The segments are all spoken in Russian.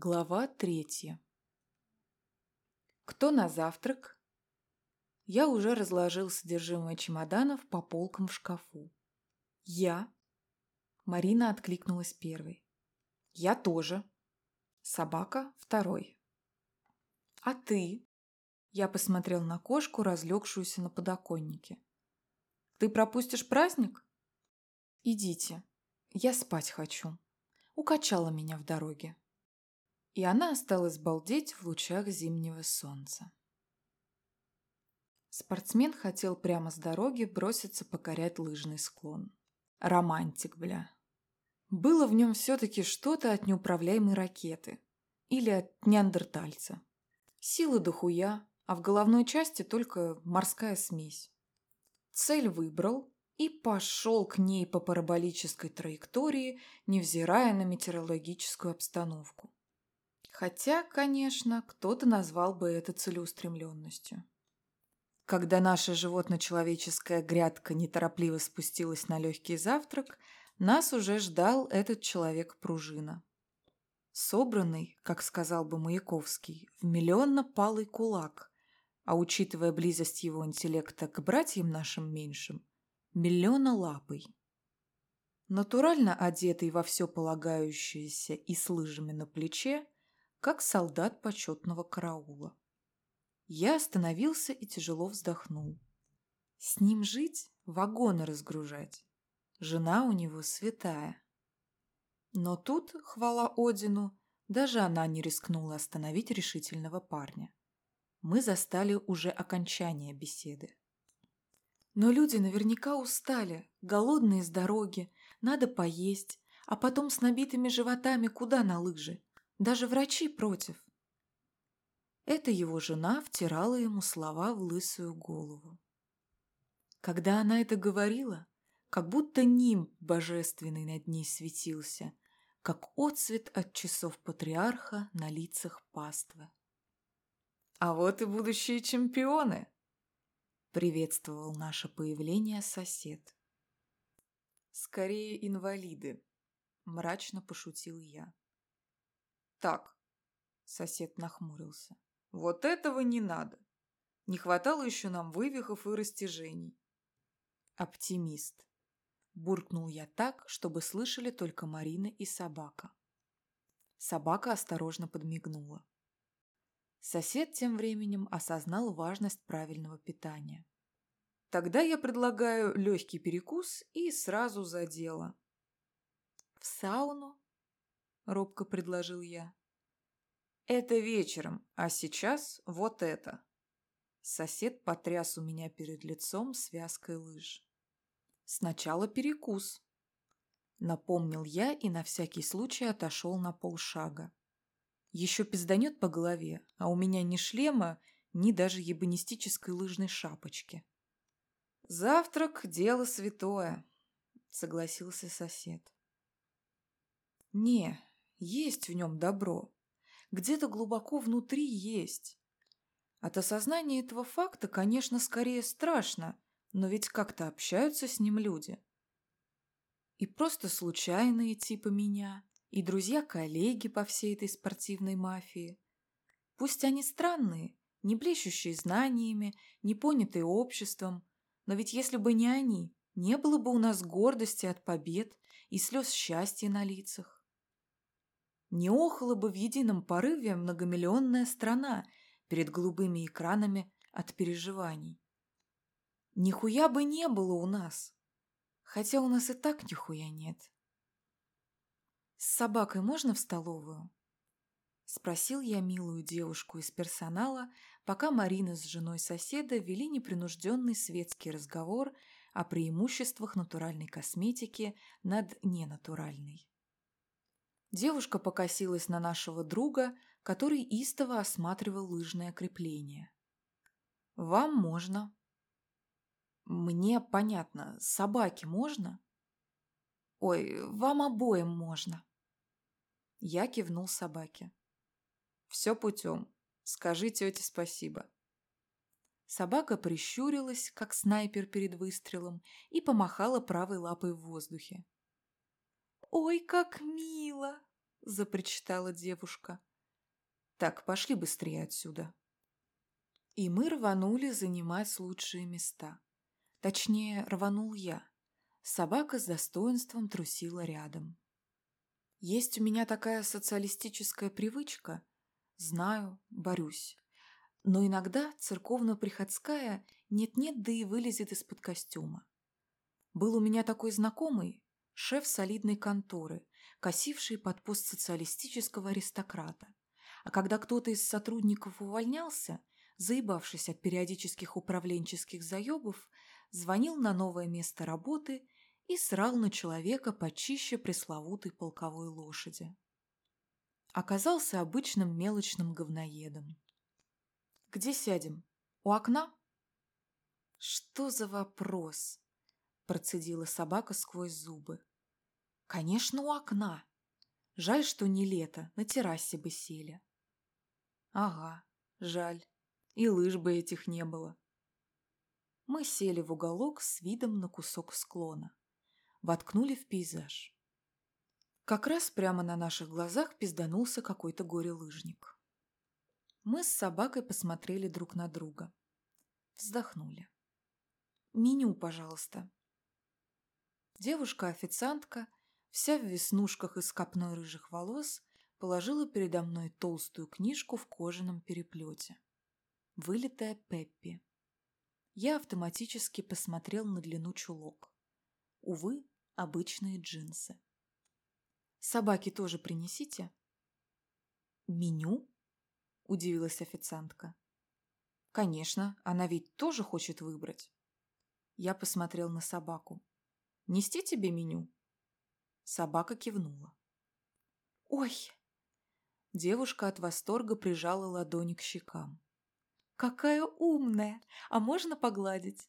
Глава третья. Кто на завтрак? Я уже разложил содержимое чемоданов по полкам в шкафу. Я. Марина откликнулась первой. Я тоже. Собака второй. А ты? Я посмотрел на кошку, разлегшуюся на подоконнике. Ты пропустишь праздник? Идите. Я спать хочу. Укачала меня в дороге и она осталась балдеть в лучах зимнего солнца. Спортсмен хотел прямо с дороги броситься покорять лыжный склон. Романтик, бля. Было в нем все-таки что-то от неуправляемой ракеты. Или от неандертальца. Силы дохуя, а в головной части только морская смесь. Цель выбрал и пошел к ней по параболической траектории, невзирая на метеорологическую обстановку. Хотя, конечно, кто-то назвал бы это целеустремленностью. Когда наша животно-человеческая грядка неторопливо спустилась на легкий завтрак, нас уже ждал этот человек-пружина. Собранный, как сказал бы Маяковский, в миллионно-палый кулак, а учитывая близость его интеллекта к братьям нашим меньшим, миллиона-лапый. Натурально одетый во все полагающееся и с лыжами на плече, как солдат почетного караула. Я остановился и тяжело вздохнул. С ним жить, вагоны разгружать. Жена у него святая. Но тут, хвала Одину, даже она не рискнула остановить решительного парня. Мы застали уже окончание беседы. Но люди наверняка устали, голодные с дороги, надо поесть, а потом с набитыми животами куда на лыжи? Даже врачи против. Это его жена втирала ему слова в лысую голову. Когда она это говорила, как будто нимб божественный над ней светился, как отцвет от часов патриарха на лицах паствы. «А вот и будущие чемпионы!» — приветствовал наше появление сосед. «Скорее инвалиды», — мрачно пошутил я. Так, сосед нахмурился. Вот этого не надо. Не хватало еще нам вывихов и растяжений. Оптимист. Буркнул я так, чтобы слышали только Марина и собака. Собака осторожно подмигнула. Сосед тем временем осознал важность правильного питания. Тогда я предлагаю легкий перекус и сразу за дело. В сауну робко предложил я. Это вечером, а сейчас вот это. Сосед потряс у меня перед лицом связкой лыж. Сначала перекус. Напомнил я и на всякий случай отошел на полшага. Еще пизданет по голове, а у меня ни шлема, ни даже ебанистической лыжной шапочки. «Завтрак – дело святое», – согласился сосед. «Не, есть в нем добро. Где-то глубоко внутри есть. От осознания этого факта, конечно, скорее страшно, но ведь как-то общаются с ним люди. И просто случайные типа меня, и друзья-коллеги по всей этой спортивной мафии. Пусть они странные, не блещущие знаниями, не понятые обществом, но ведь если бы не они, не было бы у нас гордости от побед и слез счастья на лицах не охала бы в едином порыве многомиллионная страна перед голубыми экранами от переживаний. Нихуя бы не было у нас, хотя у нас и так нихуя нет. «С собакой можно в столовую?» Спросил я милую девушку из персонала, пока Марина с женой соседа вели непринужденный светский разговор о преимуществах натуральной косметики над ненатуральной. Девушка покосилась на нашего друга, который истово осматривал лыжное крепление. «Вам можно». «Мне понятно. Собаке можно?» «Ой, вам обоим можно». Я кивнул собаке. «Все путем. Скажи тете спасибо». Собака прищурилась, как снайпер перед выстрелом, и помахала правой лапой в воздухе. «Ой, как мило!» – запричитала девушка. Так, пошли быстрее отсюда. И мы рванули занимать лучшие места. Точнее, рванул я. Собака с достоинством трусила рядом. Есть у меня такая социалистическая привычка. Знаю, борюсь. Но иногда церковно-приходская нет-нет, да и вылезет из-под костюма. Был у меня такой знакомый, шеф солидной конторы, косивший под пост социалистического аристократа. А когда кто-то из сотрудников увольнялся, заебавшись от периодических управленческих заебов, звонил на новое место работы и срал на человека почище пресловутой полковой лошади. Оказался обычным мелочным говноедом. «Где сядем? У окна?» «Что за вопрос?» – процедила собака сквозь зубы. «Конечно, у окна. Жаль, что не лето, на террасе бы сели». «Ага, жаль. И лыж бы этих не было». Мы сели в уголок с видом на кусок склона воткнули в пейзаж. Как раз прямо на наших глазах пизданулся какой-то горе-лыжник. Мы с собакой посмотрели друг на друга. Вздохнули. «Меню, пожалуйста». Девушка-официантка, вся в веснушках из копной рыжих волос, положила передо мной толстую книжку в кожаном переплете. Вылитая Пеппи. Я автоматически посмотрел на длину чулок. Увы, обычные джинсы. «Собаки тоже принесите?» «Меню?» – удивилась официантка. «Конечно, она ведь тоже хочет выбрать». Я посмотрел на собаку. «Нести тебе меню?» Собака кивнула. «Ой!» Девушка от восторга прижала ладони к щекам. «Какая умная! А можно погладить?»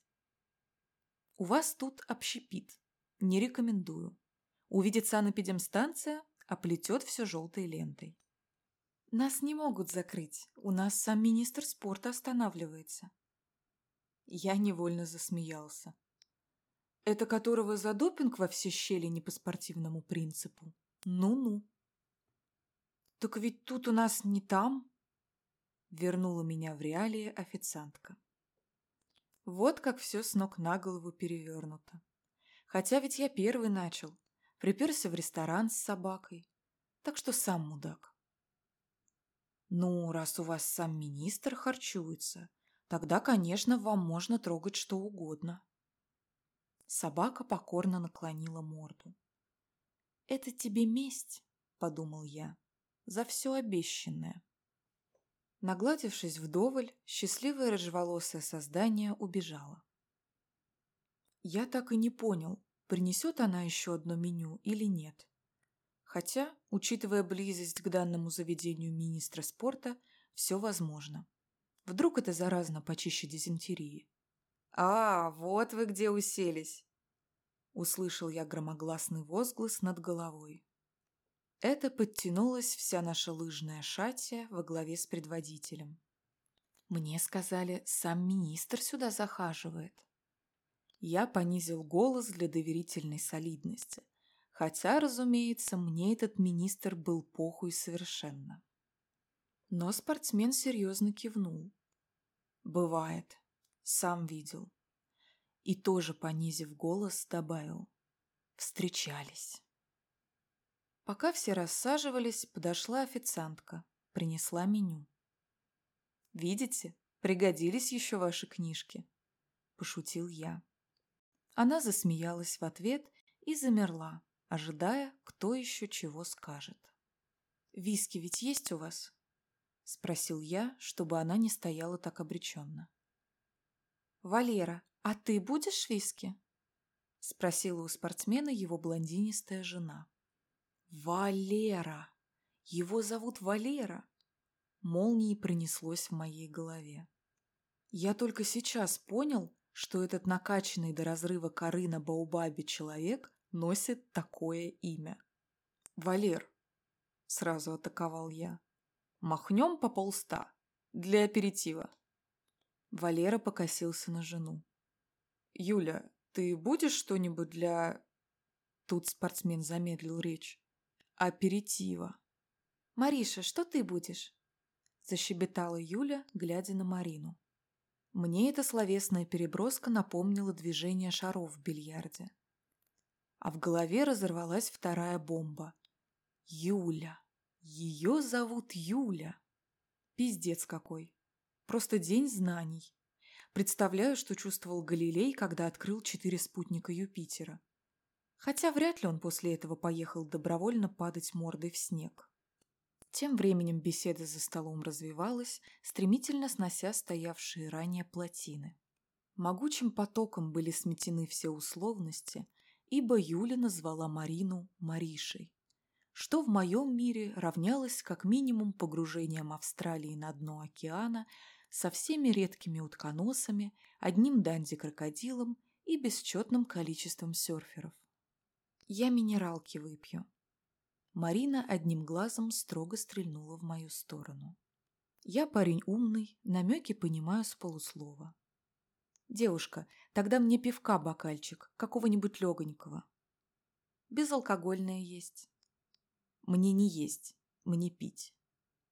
У вас тут общепит. Не рекомендую. Увидит санэпидемстанция, оплетет все желтой лентой. Нас не могут закрыть. У нас сам министр спорта останавливается. Я невольно засмеялся. Это которого за допинг во все щели не по спортивному принципу? Ну-ну. Так ведь тут у нас не там. Вернула меня в реалии официантка. Вот как все с ног на голову перевернуто. Хотя ведь я первый начал. Приперся в ресторан с собакой. Так что сам мудак. Ну, раз у вас сам министр харчуется, тогда, конечно, вам можно трогать что угодно. Собака покорно наклонила морду. «Это тебе месть», — подумал я, — «за все обещанное». Нагладившись вдоволь, счастливое рыжеволосое создание убежало. Я так и не понял, принесет она еще одно меню или нет. Хотя, учитывая близость к данному заведению министра спорта, все возможно. Вдруг это заразно почище дизентерии. «А, вот вы где уселись!» Услышал я громогласный возглас над головой. Это подтянулась вся наша лыжная шатия во главе с предводителем. Мне сказали, сам министр сюда захаживает. Я понизил голос для доверительной солидности, хотя, разумеется, мне этот министр был похуй совершенно. Но спортсмен серьезно кивнул. «Бывает. Сам видел». И тоже, понизив голос, добавил. «Встречались». Пока все рассаживались, подошла официантка, принесла меню. «Видите, пригодились еще ваши книжки», – пошутил я. Она засмеялась в ответ и замерла, ожидая, кто еще чего скажет. «Виски ведь есть у вас?» – спросил я, чтобы она не стояла так обреченно. «Валера, а ты будешь виски?» – спросила у спортсмена его блондинистая жена. Валера! Его зовут Валера! Молнией пронеслось в моей голове. Я только сейчас понял, что этот накачанный до разрыва коры на Баубабе человек носит такое имя. «Валер!» — сразу атаковал я. «Махнем по полста. Для аперитива». Валера покосился на жену. «Юля, ты будешь что-нибудь для...» Тут спортсмен замедлил речь аперитива. «Мариша, что ты будешь?» защебетала Юля, глядя на Марину. Мне эта словесная переброска напомнила движение шаров в бильярде. А в голове разорвалась вторая бомба. Юля. Ее зовут Юля. Пиздец какой. Просто день знаний. Представляю, что чувствовал Галилей, когда открыл четыре спутника Юпитера. Хотя вряд ли он после этого поехал добровольно падать мордой в снег. Тем временем беседа за столом развивалась, стремительно снося стоявшие ранее плотины. Могучим потоком были сметены все условности, ибо Юля назвала Марину Маришей, что в моем мире равнялось как минимум погружением Австралии на дно океана со всеми редкими утконосами, одним данди-крокодилом и бесчетным количеством серферов. «Я минералки выпью», Марина одним глазом строго стрельнула в мою сторону. Я парень умный, намеки понимаю с полуслова. «Девушка, тогда мне пивка бокальчик, какого-нибудь легонького». «Безалкогольное есть». «Мне не есть, мне пить».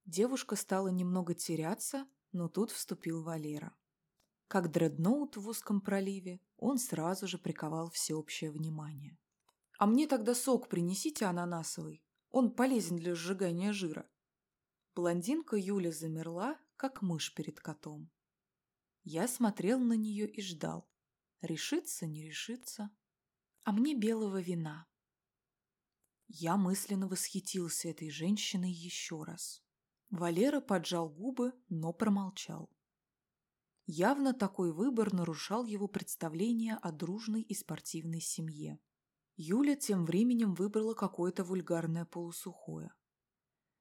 Девушка стала немного теряться, но тут вступил Валера. Как дредноут в узком проливе, он сразу же приковал всеобщее внимание. «А мне тогда сок принесите ананасовый», он полезен для сжигания жира. Блондинка Юля замерла, как мышь перед котом. Я смотрел на нее и ждал. Решится, не решится. А мне белого вина. Я мысленно восхитился этой женщиной еще раз. Валера поджал губы, но промолчал. Явно такой выбор нарушал его представление о дружной и спортивной семье. Юля тем временем выбрала какое-то вульгарное полусухое.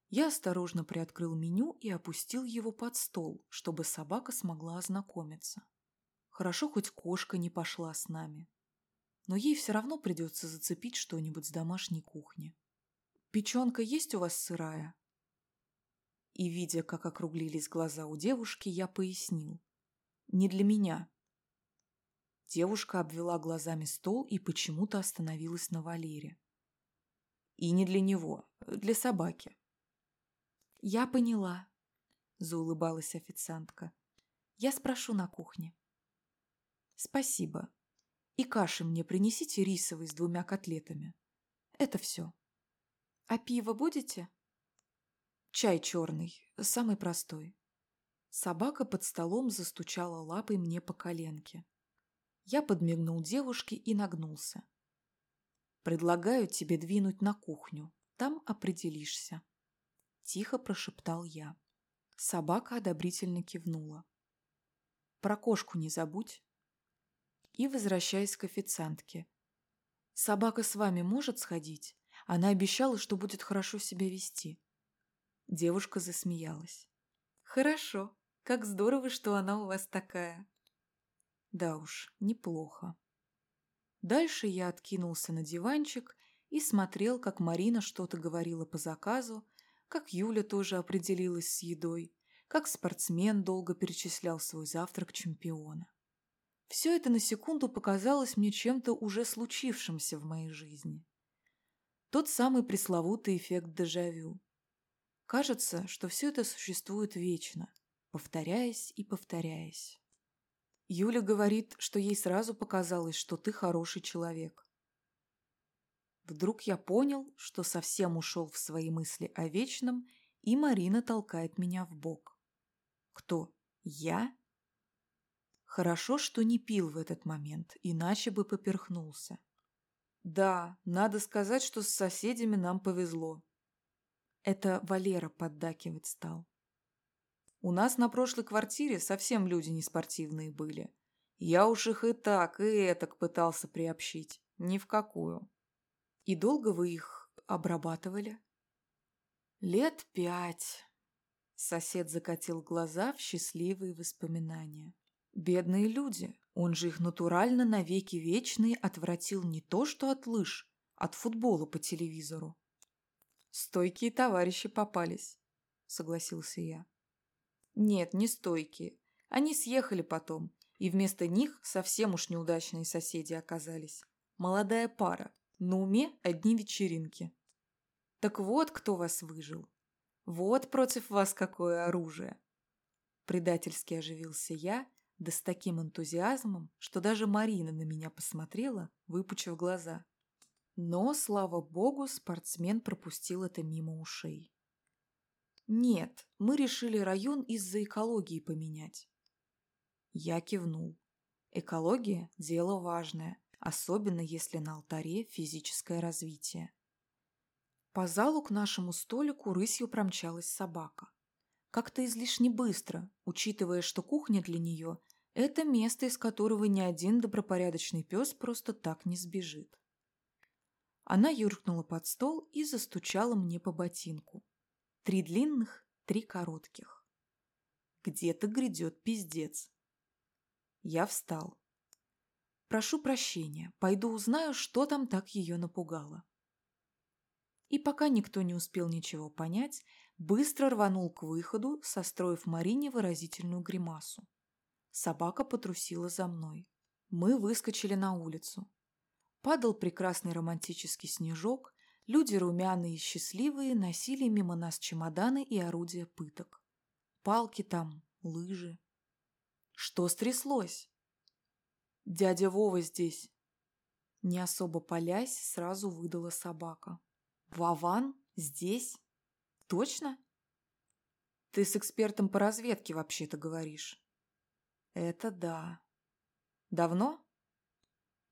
Я осторожно приоткрыл меню и опустил его под стол, чтобы собака смогла ознакомиться. Хорошо, хоть кошка не пошла с нами. Но ей все равно придется зацепить что-нибудь с домашней кухни. «Печенка есть у вас сырая?» И, видя, как округлились глаза у девушки, я пояснил. «Не для меня. Девушка обвела глазами стол и почему-то остановилась на Валере. И не для него, для собаки. «Я поняла», — заулыбалась официантка. «Я спрошу на кухне». «Спасибо. И каши мне принесите рисовой с двумя котлетами. Это все. А пиво будете?» «Чай черный, самый простой». Собака под столом застучала лапой мне по коленке. Я подмигнул девушке и нагнулся. «Предлагаю тебе двинуть на кухню. Там определишься». Тихо прошептал я. Собака одобрительно кивнула. «Про кошку не забудь». И возвращаясь к официантке. «Собака с вами может сходить? Она обещала, что будет хорошо себя вести». Девушка засмеялась. «Хорошо. Как здорово, что она у вас такая». Да уж, неплохо. Дальше я откинулся на диванчик и смотрел, как Марина что-то говорила по заказу, как Юля тоже определилась с едой, как спортсмен долго перечислял свой завтрак чемпиона. Все это на секунду показалось мне чем-то уже случившимся в моей жизни. Тот самый пресловутый эффект дежавю. Кажется, что все это существует вечно, повторяясь и повторяясь. Юля говорит, что ей сразу показалось, что ты хороший человек. Вдруг я понял, что совсем ушел в свои мысли о вечном, и Марина толкает меня в бок. Кто? Я? Хорошо, что не пил в этот момент, иначе бы поперхнулся. Да, надо сказать, что с соседями нам повезло. Это Валера поддакивать стал. У нас на прошлой квартире совсем люди неспортивные были. Я уж их и так, и этак пытался приобщить. Ни в какую. И долго вы их обрабатывали? Лет пять. Сосед закатил глаза в счастливые воспоминания. Бедные люди. Он же их натурально навеки вечные отвратил не то что от лыж, от футбола по телевизору. Стойкие товарищи попались, согласился я. Нет, не стойкие. Они съехали потом, и вместо них совсем уж неудачные соседи оказались. Молодая пара. На уме одни вечеринки. Так вот, кто вас выжил. Вот против вас какое оружие!» Предательски оживился я, да с таким энтузиазмом, что даже Марина на меня посмотрела, выпучив глаза. Но, слава богу, спортсмен пропустил это мимо ушей. «Нет, мы решили район из-за экологии поменять». Я кивнул. Экология – дело важное, особенно если на алтаре физическое развитие. По залу к нашему столику рысью промчалась собака. Как-то излишне быстро, учитывая, что кухня для нее – это место, из которого ни один добропорядочный пес просто так не сбежит. Она юркнула под стол и застучала мне по ботинку. Три длинных, три коротких. Где-то грядет пиздец. Я встал. Прошу прощения, пойду узнаю, что там так ее напугало. И пока никто не успел ничего понять, быстро рванул к выходу, состроив Марине выразительную гримасу. Собака потрусила за мной. Мы выскочили на улицу. Падал прекрасный романтический снежок, люди румяные и счастливые носили мимо нас чемоданы и орудия пыток. Палки там, лыжи. Что стряслось? Дядя Вова здесь. Не особо полясь, сразу выдала собака. Вован? Здесь? Точно? Ты с экспертом по разведке вообще-то говоришь. Это да. Давно?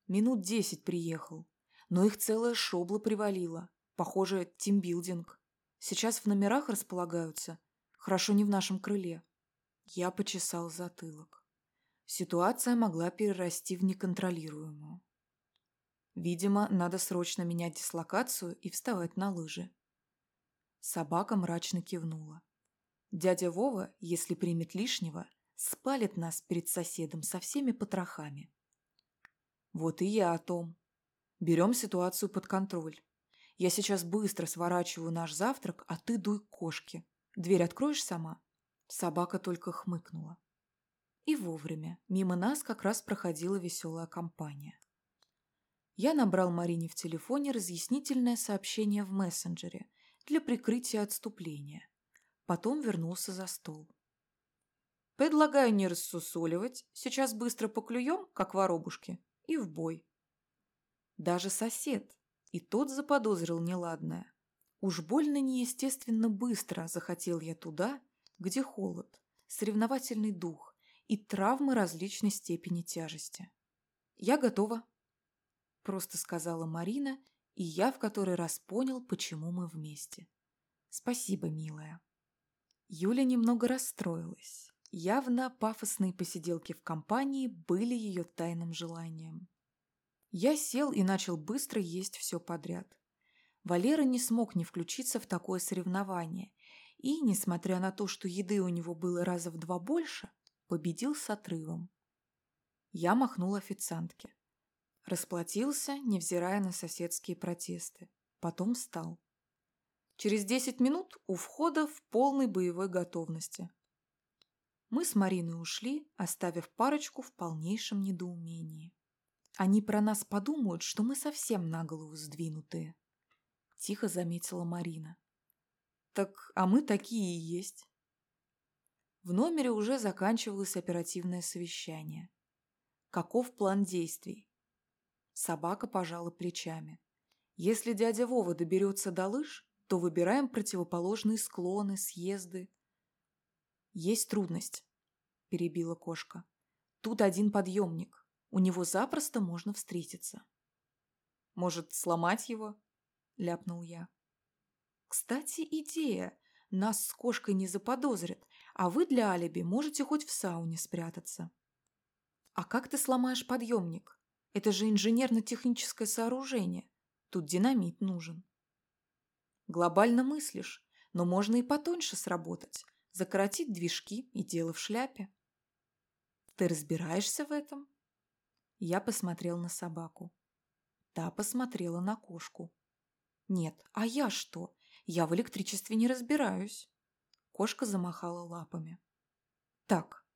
Минут десять приехал. Но их целая шобла привалила. Похоже, тимбилдинг. Сейчас в номерах располагаются. Хорошо не в нашем крыле. Я почесал затылок. Ситуация могла перерасти в неконтролируемую. Видимо, надо срочно менять дислокацию и вставать на лыжи. Собака мрачно кивнула. Дядя Вова, если примет лишнего, спалит нас перед соседом со всеми потрохами. Вот и я о том. Берем ситуацию под контроль. Я сейчас быстро сворачиваю наш завтрак, а ты дуй к кошке. Дверь откроешь сама?» Собака только хмыкнула. И вовремя. Мимо нас как раз проходила веселая компания. Я набрал Марине в телефоне разъяснительное сообщение в мессенджере для прикрытия отступления. Потом вернулся за стол. «Предлагаю не рассусоливать. Сейчас быстро поклюем, как воробушки, и в бой». Даже сосед, и тот заподозрил неладное. Уж больно неестественно быстро захотел я туда, где холод, соревновательный дух и травмы различной степени тяжести. «Я готова», просто сказала Марина, и я в который раз понял, почему мы вместе. Спасибо, милая. Юля немного расстроилась. Явно пафосные посиделки в компании были ее тайным желанием. Я сел и начал быстро есть все подряд. Валера не смог не включиться в такое соревнование и, несмотря на то, что еды у него было раза в два больше, победил с отрывом. Я махнул официантке. Расплатился, невзирая на соседские протесты. Потом встал. Через десять минут у входа в полной боевой готовности. Мы с Мариной ушли, оставив парочку в полнейшем недоумении. Они про нас подумают, что мы совсем на голову сдвинутые. Тихо заметила Марина. Так, а мы такие и есть. В номере уже заканчивалось оперативное совещание. Каков план действий? Собака пожала плечами. Если дядя Вова доберется до лыж, то выбираем противоположные склоны, съезды. Есть трудность, перебила кошка. Тут один подъемник. У него запросто можно встретиться. Может, сломать его? Ляпнул я. Кстати, идея. Нас с кошкой не заподозрят, а вы для алиби можете хоть в сауне спрятаться. А как ты сломаешь подъемник? Это же инженерно-техническое сооружение. Тут динамит нужен. Глобально мыслишь, но можно и потоньше сработать. Закоротить движки и дело в шляпе. Ты разбираешься в этом? Я посмотрел на собаку. Та посмотрела на кошку. Нет, а я что? Я в электричестве не разбираюсь. Кошка замахала лапами. Так,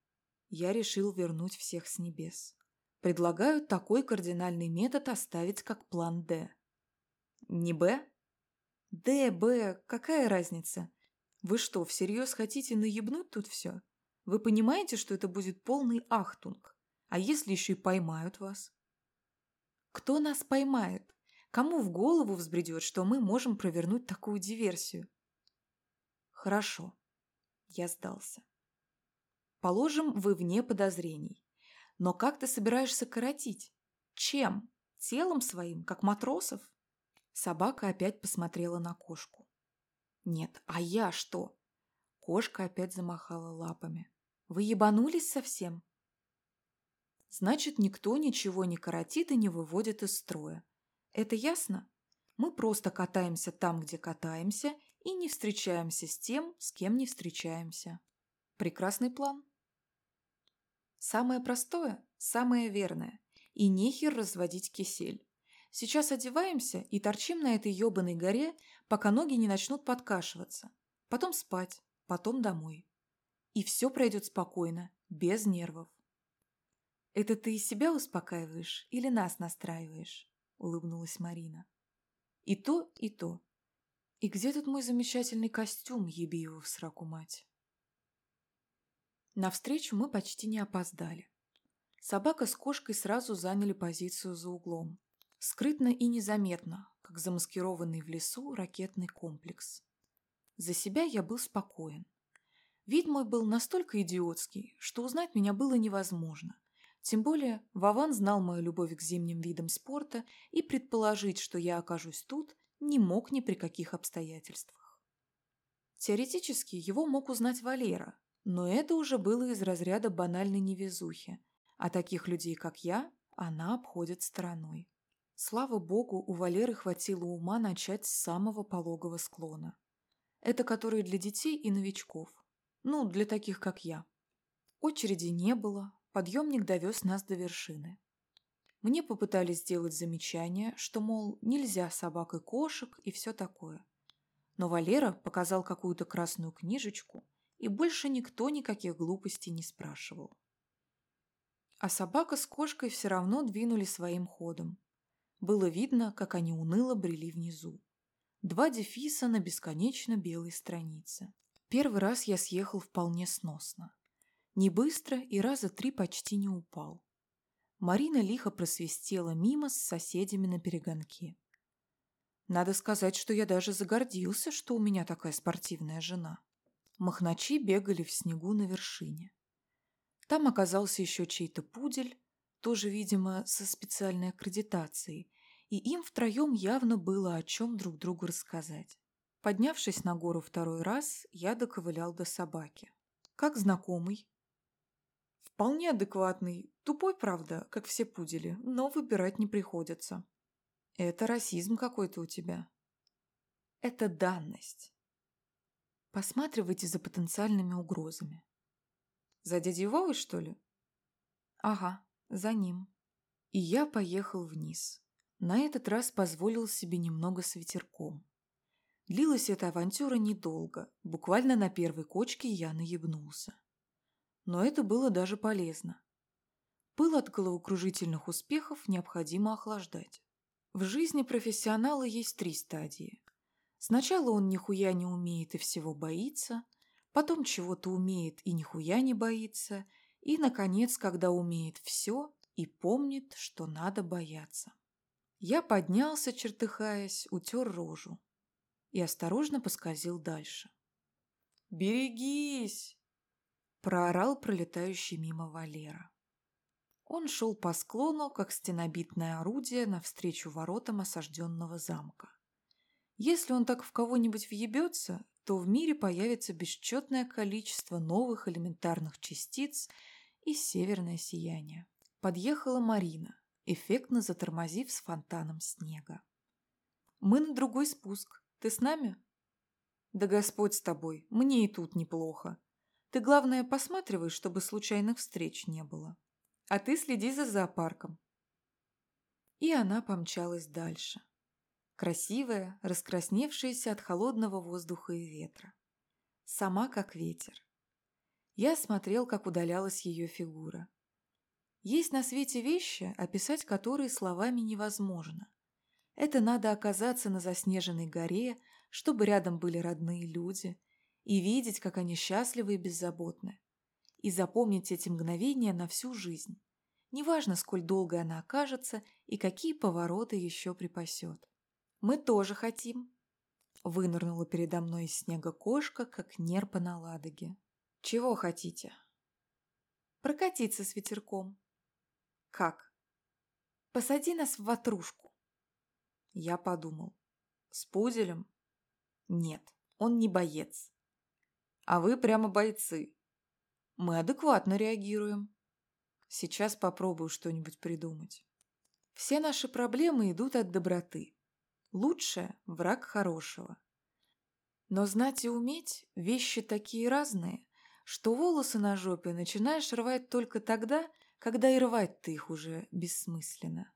я решил вернуть всех с небес. Предлагаю такой кардинальный метод оставить как план «Д». Не «Б»? «Д», «Б», какая разница? Вы что, всерьез хотите наебнуть тут все? Вы понимаете, что это будет полный ахтунг? А если еще и поймают вас? Кто нас поймает? Кому в голову взбредет, что мы можем провернуть такую диверсию? Хорошо. Я сдался. Положим, вы вне подозрений. Но как ты собираешься коротить? Чем? Телом своим, как матросов? Собака опять посмотрела на кошку. Нет, а я что? Кошка опять замахала лапами. Вы ебанулись совсем? Значит, никто ничего не коротит и не выводит из строя. Это ясно? Мы просто катаемся там, где катаемся, и не встречаемся с тем, с кем не встречаемся. Прекрасный план. Самое простое, самое верное. И нехер разводить кисель. Сейчас одеваемся и торчим на этой ебаной горе, пока ноги не начнут подкашиваться. Потом спать, потом домой. И все пройдет спокойно, без нервов. «Это ты себя успокаиваешь или нас настраиваешь?» – улыбнулась Марина. «И то, и то. И где тут мой замечательный костюм, еби его в сраку мать?» Навстречу мы почти не опоздали. Собака с кошкой сразу заняли позицию за углом. Скрытно и незаметно, как замаскированный в лесу ракетный комплекс. За себя я был спокоен. Вид мой был настолько идиотский, что узнать меня было невозможно. Тем более Вован знал мою любовь к зимним видам спорта и предположить, что я окажусь тут, не мог ни при каких обстоятельствах. Теоретически его мог узнать Валера, но это уже было из разряда банальной невезухи, а таких людей, как я, она обходит стороной. Слава богу, у Валеры хватило ума начать с самого пологого склона. Это который для детей и новичков. Ну, для таких, как я. Очереди не было, подъемник довез нас до вершины. Мне попытались сделать замечание, что, мол, нельзя собак и кошек и все такое. Но Валера показал какую-то красную книжечку, и больше никто никаких глупостей не спрашивал. А собака с кошкой все равно двинули своим ходом. Было видно, как они уныло брели внизу. Два дефиса на бесконечно белой странице. Первый раз я съехал вполне сносно. Не быстро и раза три почти не упал. Марина лихо просвистела мимо с соседями на перегонке. Надо сказать, что я даже загордился, что у меня такая спортивная жена. Махначи бегали в снегу на вершине. Там оказался еще чей-то пудель, тоже, видимо, со специальной аккредитацией, и им втроем явно было о чем друг другу рассказать. Поднявшись на гору второй раз, я доковылял до собаки. Как знакомый. Вполне адекватный, тупой, правда, как все пудели, но выбирать не приходится. Это расизм какой-то у тебя. Это данность. Посматривайте за потенциальными угрозами. За дядей Вовой, что ли? Ага, за ним. И я поехал вниз. На этот раз позволил себе немного с ветерком. Длилась эта авантюра недолго. Буквально на первой кочке я наебнулся. Но это было даже полезно. Пыл от головокружительных успехов необходимо охлаждать. В жизни профессионала есть три стадии. Сначала он нихуя не умеет и всего боится, потом чего-то умеет и нихуя не боится, и, наконец, когда умеет все и помнит, что надо бояться. Я поднялся, чертыхаясь, утер рожу и осторожно поскользил дальше. «Берегись!» – проорал пролетающий мимо Валера. Он шел по склону, как стенобитное орудие, навстречу воротам осажденного замка. Если он так в кого-нибудь въебется, то в мире появится бесчетное количество новых элементарных частиц и северное сияние. Подъехала Марина, эффектно затормозив с фонтаном снега. «Мы на другой спуск. Ты с нами?» «Да Господь с тобой, мне и тут неплохо. Ты, главное, посматривай, чтобы случайных встреч не было. А ты следи за зоопарком». И она помчалась дальше красивая, раскрасневшаяся от холодного воздуха и ветра. Сама как ветер. Я смотрел, как удалялась ее фигура. Есть на свете вещи, описать которые словами невозможно. Это надо оказаться на заснеженной горе, чтобы рядом были родные люди, и видеть, как они счастливы и беззаботны. И запомнить эти мгновения на всю жизнь. Неважно, сколь долго она окажется и какие повороты еще припасет. «Мы тоже хотим», — вынырнула передо мной из снега кошка, как нерпа на ладоге. «Чего хотите?» «Прокатиться с ветерком». «Как?» «Посади нас в ватрушку». Я подумал. «С пуделем?» «Нет, он не боец». «А вы прямо бойцы». «Мы адекватно реагируем». Сейчас попробую что-нибудь придумать. Все наши проблемы идут от доброты. Лучшее – враг хорошего. Но знать и уметь – вещи такие разные, что волосы на жопе начинаешь рвать только тогда, когда и рвать ты их уже бессмысленно.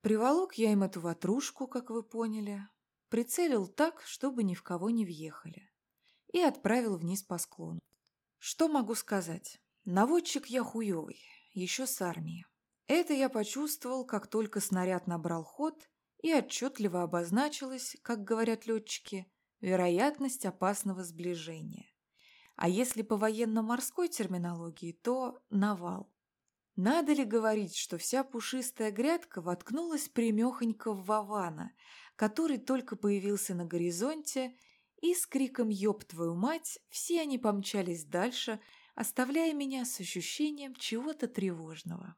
Приволок я им эту ватрушку, как вы поняли, прицелил так, чтобы ни в кого не въехали, и отправил вниз по склону. Что могу сказать? Наводчик я хуёвый, еще с армии. Это я почувствовал, как только снаряд набрал ход и отчетливо обозначилась, как говорят летчики, вероятность опасного сближения. А если по военно-морской терминологии, то навал. Надо ли говорить, что вся пушистая грядка воткнулась примехонько в Вавана, который только появился на горизонте, и с криком «Ёб твою мать!» все они помчались дальше, оставляя меня с ощущением чего-то тревожного.